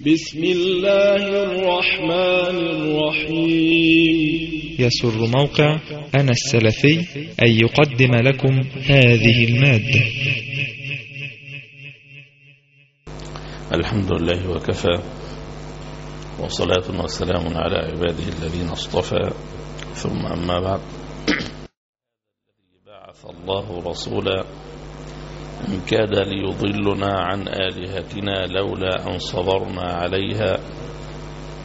بسم الله الرحمن الرحيم. يسر موقع أنا السلفي أن يقدم لكم هذه المادة. الحمد لله وكفى وصلاة وسلام على عباده الذين اصطفى. ثم أما بعد بعث الله رسولا إن كاد ليضلنا عن آلهتنا لولا أن صبرنا عليها.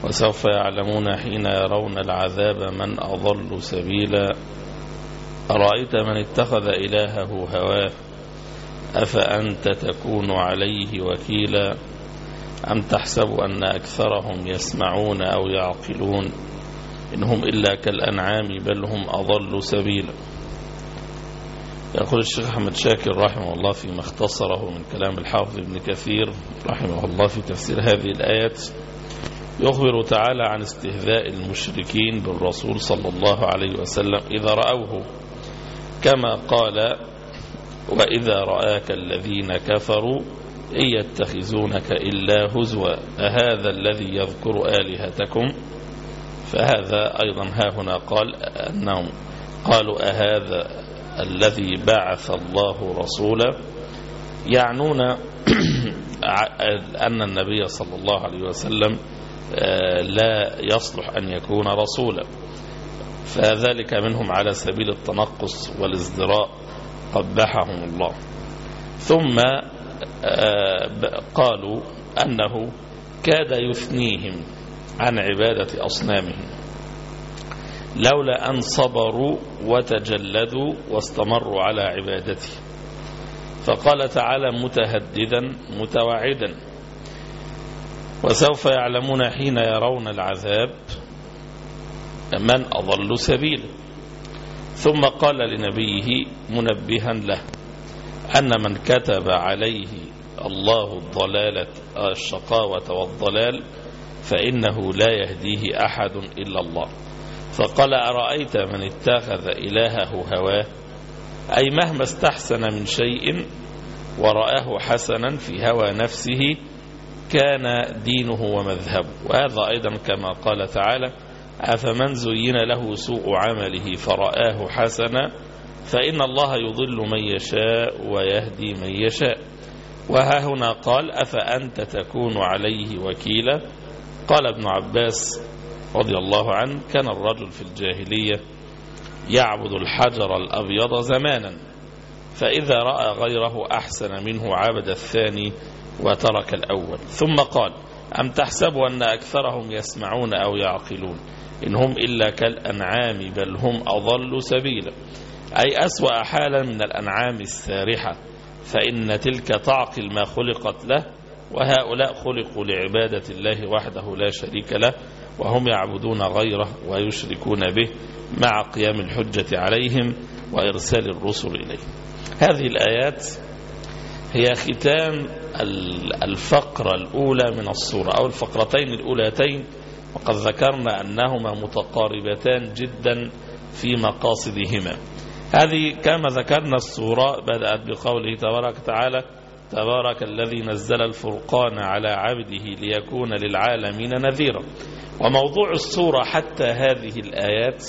وسوف يعلمون حين يرون العذاب من أضل سبيلا. أرأيت من اتخذ إلهه هواه؟ أفأنت تكون عليه وكيلا؟ أم تحسب أن أكثرهم يسمعون أو يعقلون؟ إنهم إلا كالأنعام بل هم أضل سبيلا. يقول الشيخ أحمد شاكر رحمه الله فيما اختصره من كلام الحافظ ابن كثير رحمه الله في تفسير هذه الآيات يخبر تعالى عن استهزاء المشركين بالرسول صلى الله عليه وسلم إذا رأوه. كما قال وإذا رآك الذين كفروا إن يتخذونك إلا هزوا أهذا الذي يذكر آلهتكم؟ فهذا أيضا ها هنا قال أنهم قالوا أهذا الذي بعث الله رسولا يعنون أن النبي صلى الله عليه وسلم لا يصلح أن يكون رسولا. فذلك منهم على سبيل التنقص والازدراء قبحهم الله. ثم قالوا أنه كاد يثنيهم عن عبادة أصنامهم. لولا أن صبروا وتجلدوا واستمروا على عبادته. فقال تعالى متهددا متوعدا. وسوف يعلمون حين يرون العذاب من أضل سبيلا ثم قال لنبيه منبها له أن من كتب عليه الله الضلالة الشقاوة والضلال فإنه لا يهديه أحد إلا الله. فقال أرأيت من اتخذ إلهه هواه؟ أي مهما استحسن من شيء ورآه حسنا في هوى نفسه كان دينه ومذهبه وهذا أيضا كما قال تعالى أفمن زين له سوء عمله فرآه حسنا فإن الله يضل من يشاء ويهدي من يشاء. وها هنا قال أفأنت تكون عليه وكيلا؟ قال ابن عباس رضي الله عنه كان الرجل في الجاهلية يعبد الحجر الأبيض زمانا فإذا رأى غيره أحسن منه عبد الثاني وترك الأول. ثم قال أم تحسب أن أكثرهم يسمعون أو يعقلون؟ إن هم إلا كالأنعام بل هم أضل سبيلا. أي أسوأ حالا من الأنعام السارحة فإن تلك تعقل ما خلقت له وهؤلاء خلقوا لعبادة الله وحده لا شريك له وهم يعبدون غيره ويشركون به مع قيام الحجة عليهم وإرسال الرسل إليه هذه الآيات هي ختام الفقرة الأولى من الصورة أو الفقرتين الأولتين وقد ذكرنا أنهما متقاربتان جدا في مقاصدهما. هذه كما ذكرنا الصورة بدأت بقوله تبارك تعالى تبارك الذي نزل الفرقان على عبده ليكون للعالمين نذيرا. وموضوع الصورة حتى هذه الآيات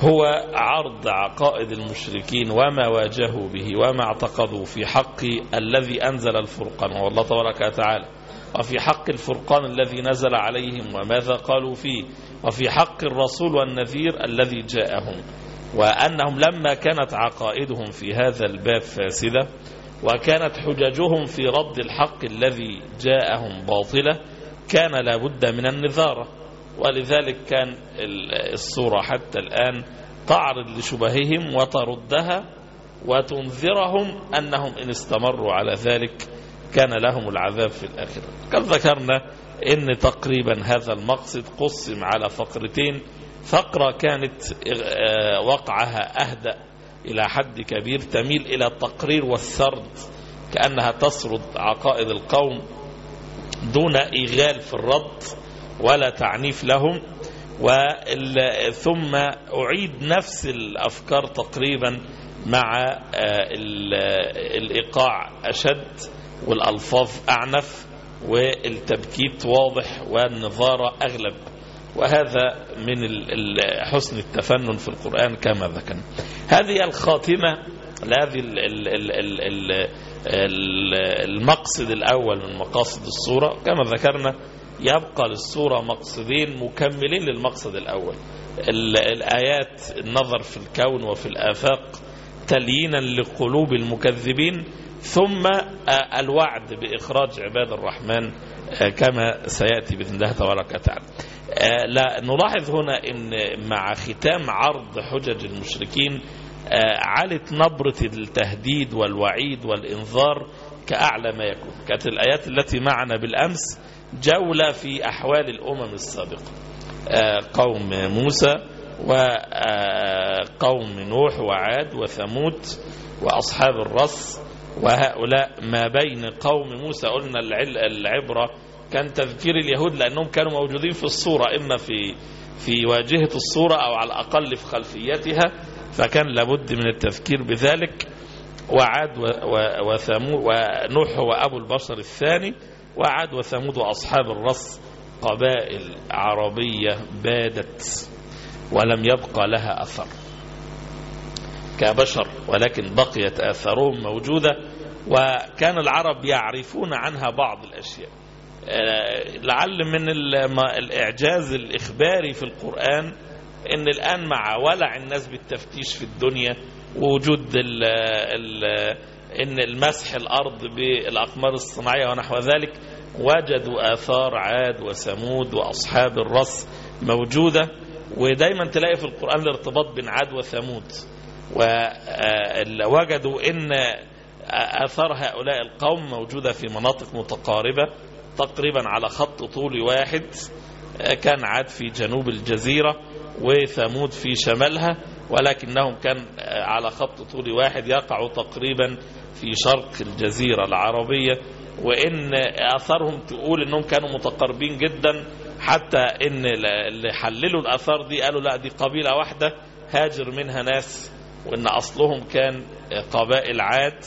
هو عرض عقائد المشركين وما واجهوا به وما اعتقدوا في حق الذي أنزل الفرقان هو الله تبارك وتعالى. وفي حق الفرقان الذي نزل عليهم وماذا قالوا فيه؟ وفي حق الرسول والنذير الذي جاءهم. وأنهم لما كانت عقائدهم في هذا الباب فاسدة وكانت حججهم في رد الحق الذي جاءهم باطلة كان لابد من النذارة. ولذلك كان الصورة حتى الآن تعرض لشبههم وتردها وتنذرهم أنهم إن استمروا على ذلك كان لهم العذاب في الآخرة. قد ذكرنا إن تقريبا هذا المقصد قسم على فقرتين. فقرة كانت وقعها أهدأ إلى حد كبير تميل إلى التقرير والسرد كأنها تسرد عقائد القوم دون إيغال في الرد ولا تعنيف لهم. ثم أعيد نفس الأفكار تقريبا مع الإيقاع أشد والألفاظ أعنف والتبكيت واضح والنظارة أغلب. وهذا من حسن التفنن في القرآن كما ذكرنا. هذه الخاتمة لهذه ال- ال- ال- ال- ال- ال- المقصد الأول من مقاصد الصورة كما ذكرنا يبقى للصورة مقصدين مكملين للمقصد الأول. ال- الآيات النظر في الكون وفي الآفاق تليينا لقلوب المكذبين ثم الوعد بإخراج عباد الرحمن آه، كما سيأتي بإذن الله تبارك وتعالى. لا نلاحظ هنا أن مع ختام عرض حجج المشركين آه، علت نبرة التهديد والوعيد والإنذار كأعلى ما يكون. كانت الآيات التي معنا بالأمس جولة في أحوال الأمم السابقة. آه، قوم موسى وقوم نوح وعاد وثمود وأصحاب الرس وهؤلاء ما بين قوم موسى. قلنا العبرة كان تذكير اليهود لأنهم كانوا موجودين في الصورة إما في في واجهة الصورة أو على الأقل في خلفيتها فكان لابد من التذكير بذلك. وعاد وثمود ونوح هو أبو البشر الثاني وعاد وثمود وأصحاب الرس قبائل عربية بادت ولم يبقى لها أثر. كبشر ولكن بقيت آثارهم موجودة وكان العرب يعرفون عنها بعض الأشياء. لعل من الإعجاز الإخباري في القرآن إن الآن مع ولع الناس بالتفتيش في الدنيا ووجود ال ال إن المسح الأرض بالأقمار الصناعية ونحو ذلك وجدوا آثار عاد وثمود وأصحاب الرس موجودة ودايما تلاقي في القرآن الارتباط بين عاد وثمود. ووجدوا إن آثار هؤلاء القوم موجودة في مناطق متقاربة تقريبا على خط طول واحد كان عاد في جنوب الجزيرة وثمود في شمالها ولكنهم كان على خط طول واحد يقع تقريبا في شرق الجزيرة العربية. وإن آثارهم تقول إنهم كانوا متقاربين جدا حتى إن اللي حللوا الآثار دي قالوا لا دي قبيلة واحدة هاجر منها ناس وإن أصلهم كان قبائل عاد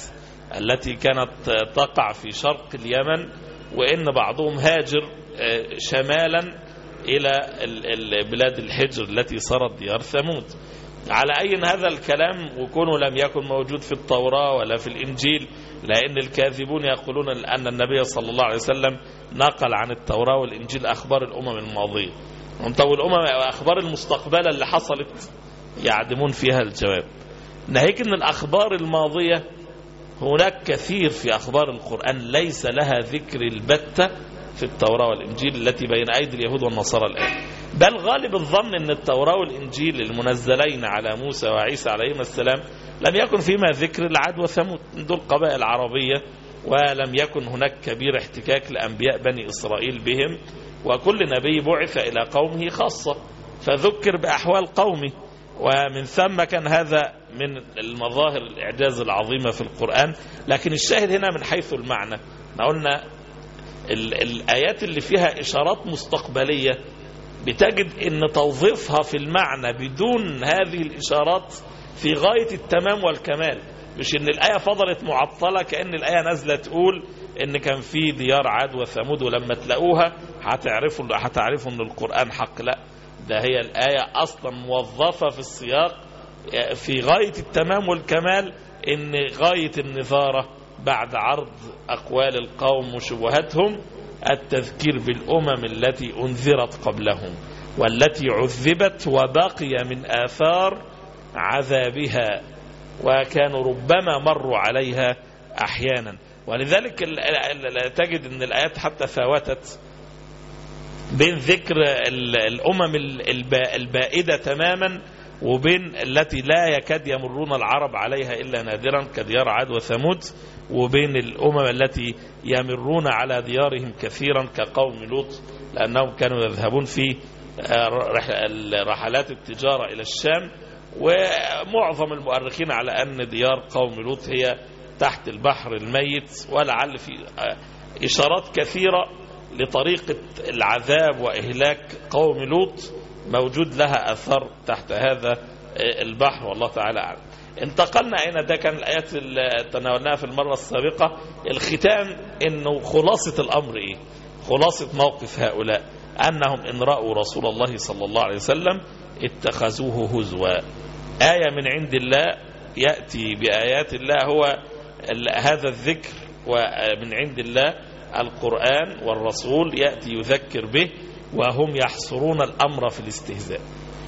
التي كانت تقع في شرق اليمن. وإن بعضهم هاجر شمالا إلى بلاد الحجر التي صارت ديار ثمود. على أي هذا الكلام؟ وكونه لم يكن موجود في التوراة ولا في الإنجيل لأن الكاذبون يقولون أن النبي صلى الله عليه وسلم نقل عن التوراة والإنجيل أخبار الأمم الماضية. طب الأمم أخبار المستقبلة اللي حصلت يعدمون فيها الجواب. ناهيك أن الأخبار الماضية هناك كثير في أخبار القرآن ليس لها ذكر البتة في التوراة والإنجيل التي بين أيدي اليهود والنصارى الآن. بل غالب الظن أن التوراة والإنجيل المنزلين على موسى وعيسى عليهما السلام لم يكن فيما ذكر العاد وثمود دول قبائل عربية ولم يكن هناك كبير احتكاك لأنبياء بني إسرائيل بهم وكل نبي بعث إلى قومه خاصة فذكر بأحوال قومه. ومن ثم كان هذا من المظاهر الإعجاز العظيمة في القرآن. لكن الشاهد هنا من حيث المعنى. قلنا الآيات اللي فيها إشارات مستقبلية بتجد إن توظيفها في المعنى بدون هذه الإشارات في غاية التمام والكمال. مش إن الآية فضلت معطلة كأن الآية نازله تقول إن كان في ديار عاد وثمود ولما تلاقوها هتعرفوا هتعرفوا إن القرآن حق. لا. ده هي الآية أصلا موظفة في السياق في غاية التمام والكمال إن غاية النظارة بعد عرض أقوال القوم وشبهاتهم التذكير بالأمم التي أنذرت قبلهم والتي عذبت وبقي من آثار عذابها وكانوا ربما مروا عليها أحيانا. ولذلك تجد أن الآيات حتى فاوتت بين ذكر الأمم البائدة تماما وبين التي لا يكاد يمرون العرب عليها إلا نادرا كديار عاد وثمود وبين الأمم التي يمرون على ديارهم كثيرا كقوم لوط لأنهم كانوا يذهبون في رحلات التجارة إلى الشام. ومعظم المؤرخين على أن ديار قوم لوط هي تحت البحر الميت ولعل في إشارات كثيرة لطريقة العذاب وإهلاك قوم لوط موجود لها أثر تحت هذا البحر والله تعالى أعلم. انتقلنا هنا ده كان الآيات اللي تناولناها في المرة السابقة. الختام إنه خلاصة الأمر إيه؟ خلاصة موقف هؤلاء أنهم إن رأوا رسول الله صلى الله عليه وسلم اتخذوه هزوا. آية من عند الله يأتي بآيات الله هو هذا الذكر ومن عند الله القرآن والرسول يأتي يذكر به وهم يحصرون الأمر في الاستهزاء.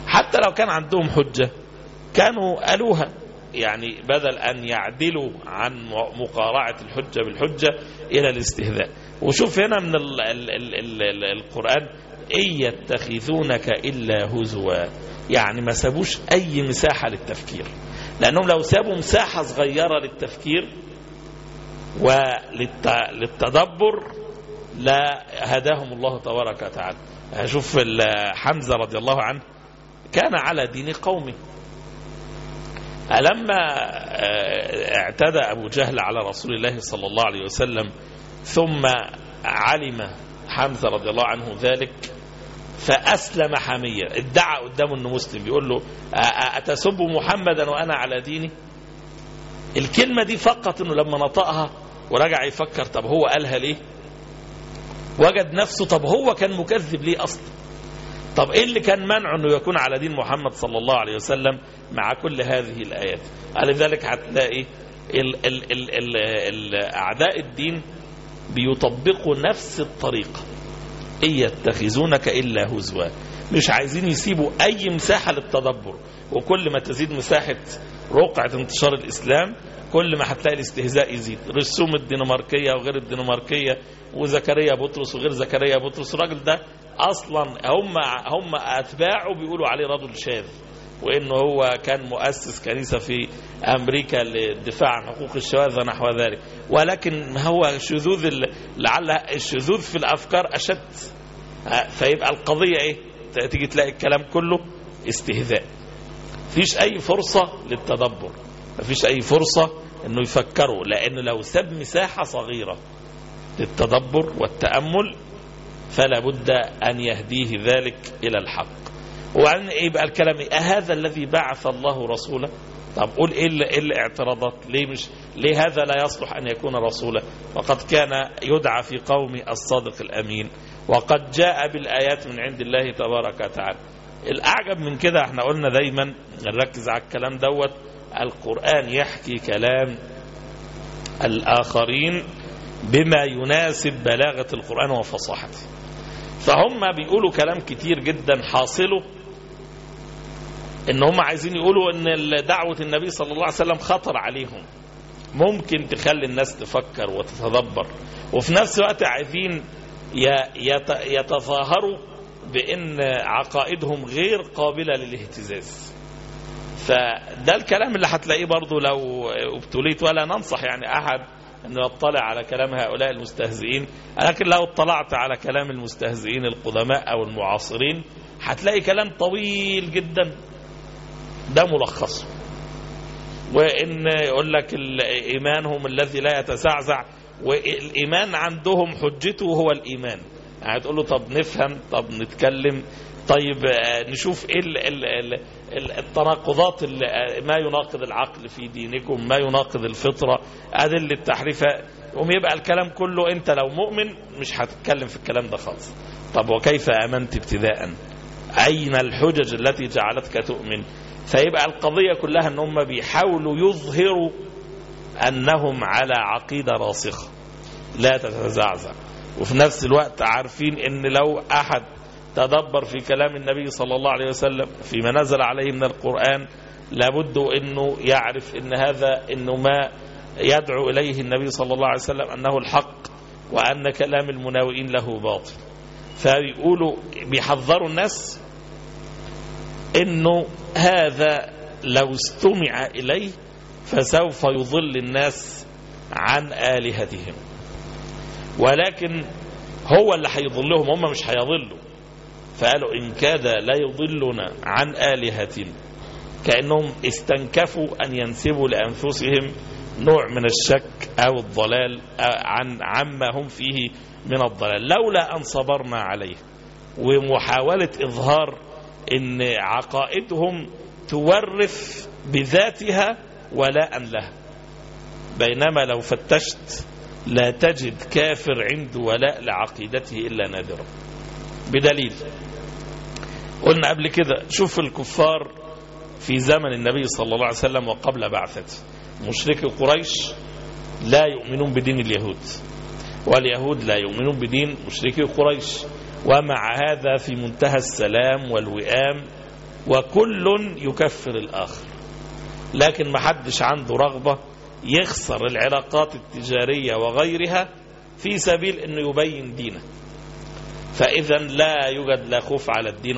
حتى لو كان عندهم حجة كانوا ألوها يعني بدل أن يعدلوا عن مقارعة الحجة بالحجة إلى الاستهزاء. وشوف هنا من ال ال ال ال ال القرآن إن يتخذونك إلا هزوا. يعني ما سابوش أي مساحة للتفكير. لأنهم لو سابوا مساحة صغيرة للتفكير وللتدبر لا هداهم الله تبارك وتعالى. شوف حمزة رضي الله عنه كان على دين قومه. لما اعتدى أبو جهل على رسول الله صلى الله عليه وسلم ثم علم حمزة رضي الله عنه ذلك فأسلم حمية. ادعى قدامه أنه مسلم بيقول له أتسب محمدا وأنا على ديني؟ الكلمة دي فقط أنه لما نطقها ورجع يفكر طب هو قالها ليه؟ وجد نفسه طب هو كان مكذب ليه أصلا؟ طب إيه اللي كان منعه أنه يكون على دين محمد صلى الله عليه وسلم مع كل هذه الآيات؟ لذلك هتلاقي ال ال ال ال أعداء الدين بيطبقوا نفس الطريقة. إن يتخذونك إلا هزوا. مش عايزين يسيبوا أي مساحة للتدبر. وكل ما تزيد مساحة رقعة انتشار الإسلام كل ما هتلاقي الاستهزاء يزيد. رسوم الدنماركية وغير الدنماركية وزكريا بطرس وغير زكريا بطرس. الراجل ده أصلا هم هم أتباعه بيقولوا عليه رجل شاذ وإنه هو كان مؤسس كنيسة في أمريكا للدفاع عن حقوق الشواذ ونحو ذلك. ولكن هو شذوذ لعل الشذوذ في الأفكار أشد. فيبقى القضية إيه؟ تيجي تلاقي الكلام كله استهزاء. مفيش أي فرصة للتدبر مفيش أي فرصة إنه يفكروا لأنه لو ساب مساحة صغيرة للتدبر والتأمل فلا بد أن يهديه ذلك إلى الحق. وبعدين إيه بقى الكلام؟ إيه أهذا الذي بعث الله رسوله؟ طب قول إيه الاعتراضات ليه مش ليه هذا لا يصلح أن يكون رسولا وقد كان يدعى في قوم الصادق الأمين وقد جاء بالآيات من عند الله تبارك وتعالى. الأعجب من كده إحنا قلنا دايما نركز على الكلام دوت القرآن يحكي كلام الآخرين بما يناسب بلاغة القرآن وفصاحته. فهم بيقولوا كلام كتير جدا حاصله إن هم عايزين يقولوا إن دعوة النبي صلى الله عليه وسلم خطر عليهم. ممكن تخلي الناس تفكر وتتدبر وفي نفس الوقت عايزين يتظاهروا بإن عقائدهم غير قابلة للاهتزاز. فده الكلام اللي هتلاقيه برضو لو ابتليت ولا ننصح يعني أحد أن يطلع على كلام هؤلاء المستهزئين. لكن لو اطلعت على كلام المستهزئين القدماء أو المعاصرين هتلاقي كلام طويل جدا. ده ملخصه وإن يقول لك إيمانهم الذي لا يتزعزع والإيمان عندهم حجته هو الإيمان. يعني تقول له طب نفهم طب نتكلم. طيب نشوف إيه ال ال ال التناقضات ما يناقض العقل في دينكم ما يناقض الفطرة. أدلة التحريف يقوم يبقى الكلام كله أنت لو مؤمن مش هتتكلم في الكلام ده خالص. طب وكيف آمنت ابتداء؟ أين الحجج التي جعلتك تؤمن؟ فيبقى القضية كلها إن هم بيحاولوا يظهروا أنهم على عقيدة راسخة. لا تتزعزع. وفي نفس الوقت عارفين إن لو أحد تدبر في كلام النبي صلى الله عليه وسلم فيما نزل عليه من القرآن لابد إنه يعرف إن هذا إنه ما يدعو إليه النبي صلى الله عليه وسلم أنه الحق وأن كلام المناوئين له باطل. فبيقولوا بيحذروا الناس إنه هذا لو استمع إليه فسوف يضل الناس عن آلهتهم. ولكن هو اللي هيضلهم هم مش هيضلوا فقالوا إن كاد لا يضلنا عن آلهتنا كأنهم استنكفوا أن ينسبوا لأنفسهم نوع من الشك أو الضلال عن عما هم فيه من الضلال. لولا أن صبرنا عليه ومحاولة إظهار أن عقائدهم تورث بذاتها ولاء لها. بينما لو فتشت لا تجد كافر عنده ولاء لعقيدته إلا نادرا. بدليل. قلنا قبل كده شوف الكفار في زمن النبي صلى الله عليه وسلم وقبل بعثته. مشركي قريش لا يؤمنون بدين اليهود. واليهود لا يؤمنون بدين مشركي قريش. ومع هذا في منتهى السلام والوئام وكل يكفر الآخر. لكن ما حدش عنده رغبة يخسر العلاقات التجارية وغيرها في سبيل أنه يبين دينه. فإذا لا يوجد لا خوف على الدين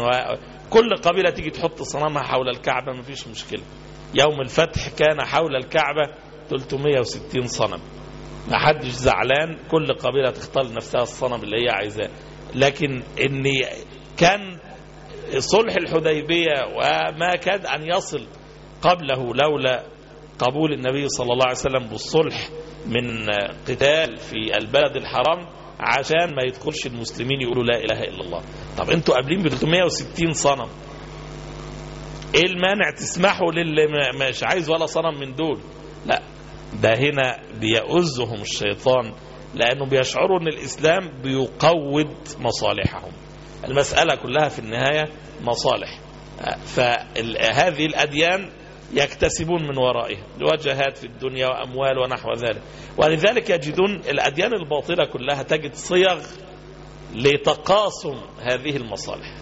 كل قبيلة تيجي تحط صنمها حول الكعبة ما فيش مشكلة. يوم الفتح كان حول الكعبة 360 صنم. ما حدش زعلان كل قبيلة تختار نفسها الصنم اللي هي عايزاه. لكن ان كان صلح الحديبية وما كاد أن يصل قبله لولا قبول النبي صلى الله عليه وسلم بالصلح من قتال في البلد الحرام عشان ما يدخلش المسلمين يقولوا لا إله إلا الله. طب أنتوا قابلين ب 360 صنم. إيه المانع تسمحوا للي مش عايز ولا صنم من دول؟ لا ده هنا بيؤزهم الشيطان لأنه بيشعروا أن الإسلام بيقود مصالحهم. المسألة كلها في النهاية مصالح. فهذه الأديان يكتسبون من ورائها وجهات في الدنيا وأموال ونحو ذلك. ولذلك يجدون الأديان الباطلة كلها تجد صيغ لتقاسم هذه المصالح.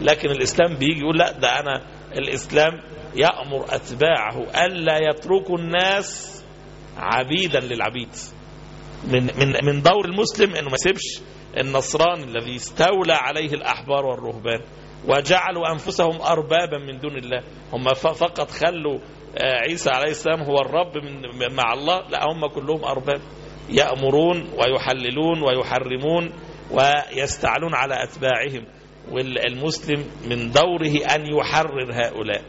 لكن الإسلام بيجي يقول لا ده أنا الإسلام يأمر أتباعه ألا يتركوا الناس عبيدا للعبيد. من من من دور المسلم إنه ما يسيبش النصراني الذي استولى عليه الأحبار والرهبان. وجعلوا أنفسهم أربابا من دون الله. هم فقط خلوا عيسى عليه السلام هو الرب من مع الله. لا هم كلهم أرباب. يأمرون ويحللون ويحرمون ويستعلون على أتباعهم. والمسلم من دوره أن يحرر هؤلاء.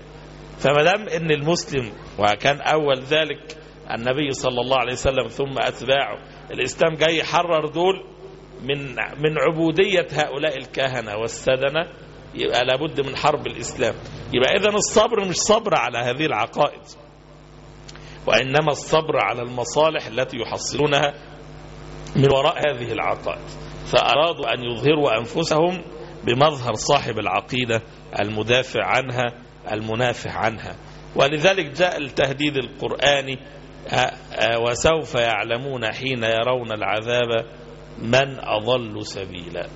فما دام إن المسلم وكان أول ذلك النبي صلى الله عليه وسلم ثم أتباعه الإسلام جاي يحرر دول من من عبودية هؤلاء الكهنة والسدنة يبقى لابد من حرب الإسلام. يبقى اذا الصبر مش صبر على هذه العقائد. وإنما الصبر على المصالح التي يحصلونها من وراء هذه العقائد. فأرادوا أن يظهروا أنفسهم بمظهر صاحب العقيدة المدافع عنها المنافع عنها. ولذلك جاء التهديد القرآني وسوف يعلمون حين يرون العذاب من أضل سبيلا.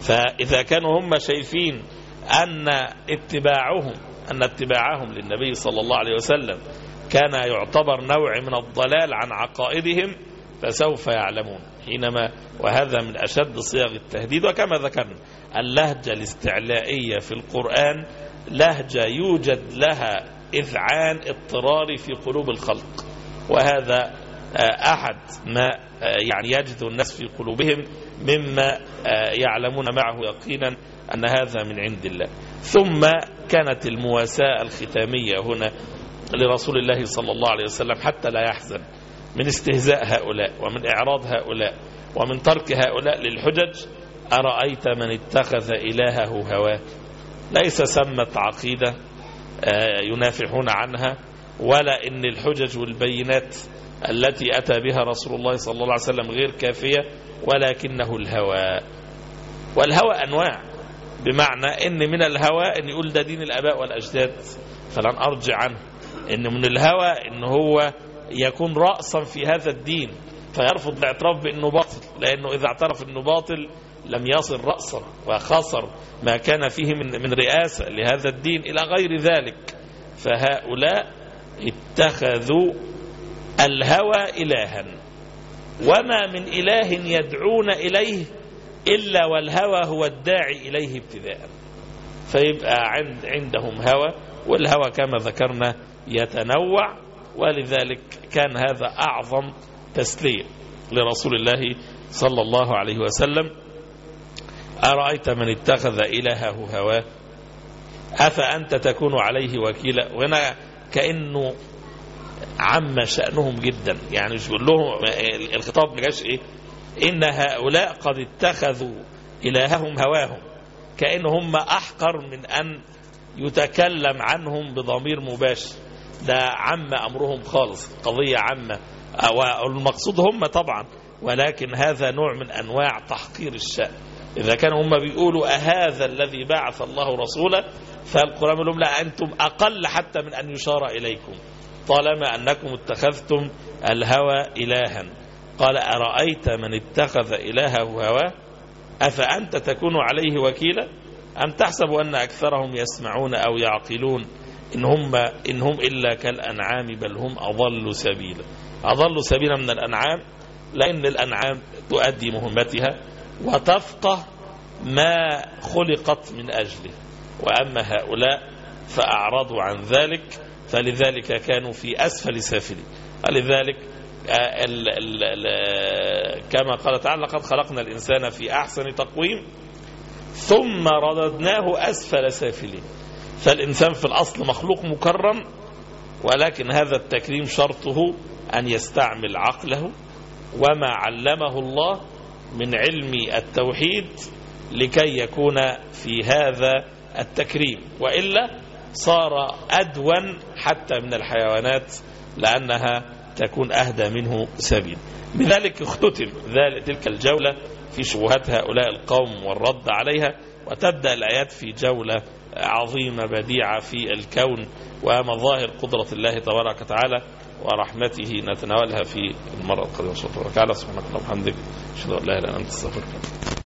فإذا كانوا هم شايفين أن اتباعهم أن اتباعهم للنبي صلى الله عليه وسلم كان يعتبر نوع من الضلال عن عقائدهم فسوف يعلمون. حينما وهذا من أشد صيغ التهديد وكما ذكرنا اللهجة الاستعلائية في القرآن لهجة يوجد لها إذعان اضطراري في قلوب الخلق وهذا أحد ما يعني يجد الناس في قلوبهم مما يعلمون معه يقينا أن هذا من عند الله. ثم كانت المواساة الختامية هنا لرسول الله صلى الله عليه وسلم حتى لا يحزن من استهزاء هؤلاء ومن إعراض هؤلاء ومن ترك هؤلاء للحجج أرأيت من اتخذ إلهه هواه ليس سمت عقيدة ينافحون عنها ولا إن الحجج والبينات التي أتى بها رسول الله صلى الله عليه وسلم غير كافية ولكنه الهوى. والهوى أنواع بمعنى إن من الهوى إن يقول ده دين الآباء والأجداد. فلن أرجع عنه. إن من الهوى إن هو يكون رأسا في هذا الدين فيرفض الاعتراف بأنه باطل لأنه إذا اعترف أنه باطل لم يصل رأسا وخسر ما كان فيه من من رئاسة لهذا الدين إلى غير ذلك. فهؤلاء اتخذوا الهوى إلها. وما من إله يدعون إليه إلا والهوى هو الداعي إليه ابتداء. فيبقى عند عندهم هوى والهوى كما ذكرنا يتنوع ولذلك كان هذا أعظم تسلية لرسول الله صلى الله عليه وسلم. أرأيت من اتخذ إلهه هواه؟ أفأنت تكون عليه وكيلا؟ وهنا كأنه عم شأنهم جدا. يعني مش بيقول لهم الخطاب ما جاش إيه؟ إن هؤلاء قد اتخذوا إلههم هواهم كأن هم أحقر من أن يتكلم عنهم بضمير مباشر. ده عم أمرهم خالص قضية عامة. والمقصود هم طبعا ولكن هذا نوع من أنواع تحقير الشأن. إذا كانوا هم بيقولوا أهذا الذي بعث الله رسوله فالقرآن لهم لا أنتم أقل حتى من أن يشار إليكم. طالما أنكم اتخذتم الهوى إلها. قال أرأيت من اتخذ إلهه هواه؟ أفأنت تكون عليه وكيلا؟ أم تحسب أن أكثرهم يسمعون أو يعقلون؟ إن هم, إن هم إلا كالأنعام بل هم أضل سبيلا. أضل سبيلا من الأنعام لأن الأنعام تؤدي مهمتها وتفقه ما خلقت من أجله. وأما هؤلاء فأعرضوا عن ذلك فلذلك كانوا في أسفل سافلين. ولذلك ال كما قال تعالى لقد خلقنا الإنسان في أحسن تقويم ثم رددناه أسفل سافلين. فالإنسان في الأصل مخلوق مكرم ولكن هذا التكريم شرطه أن يستعمل عقله وما علمه الله من علم التوحيد لكي يكون في هذا التكريم. وإلا صار أدون حتى من الحيوانات لأنها تكون أهدى منه سبيل. بذلك اختتم تلك الجولة في شبهات هؤلاء القوم والرد عليها وتبدأ الآيات في جولة عظيمة بديعة في الكون ومظاهر قدرة الله تبارك وتعالى ورحمته نتناولها في المرة القادمة إن شاء الله. تعالى سبحانك اللهم وبحمدك أشهد أن لا إله إلا أنت أستغفرك.